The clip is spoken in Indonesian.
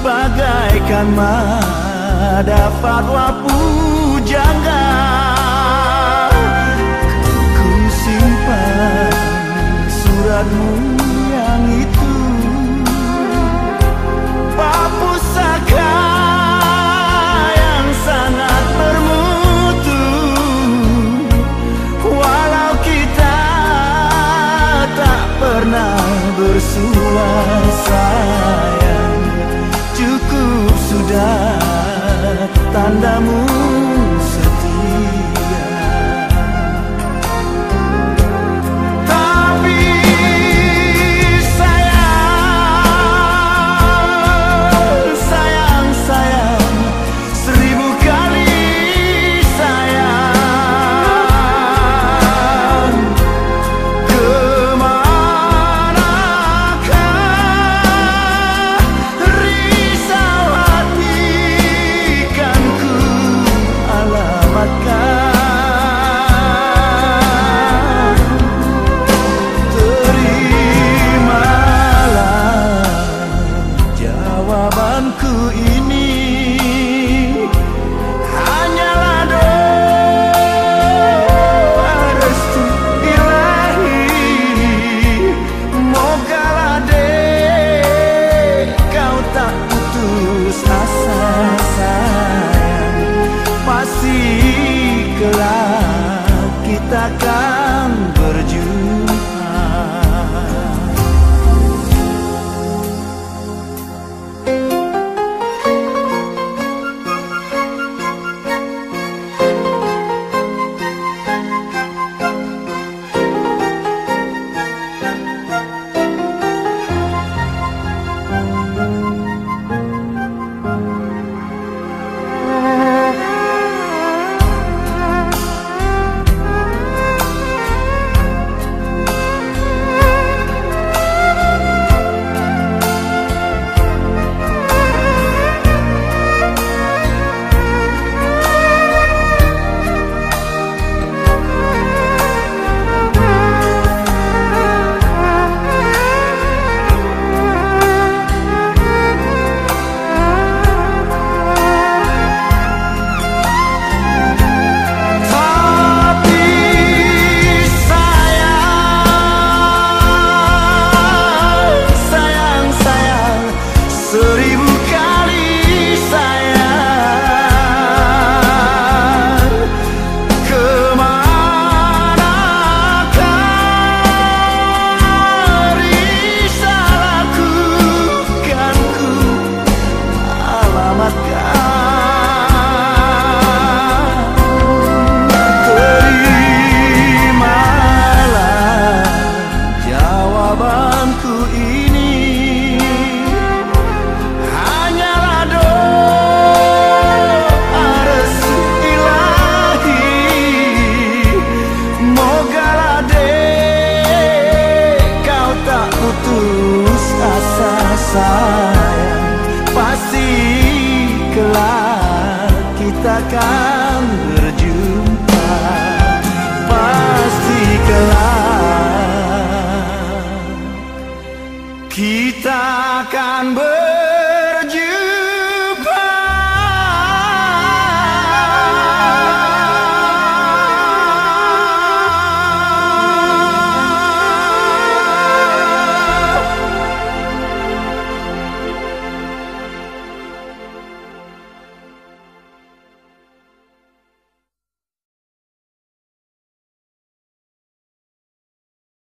takkan dapat wapu jangga Ku simpan suratmu 可以 akan berjumpa Pasti kelak Kita akan ber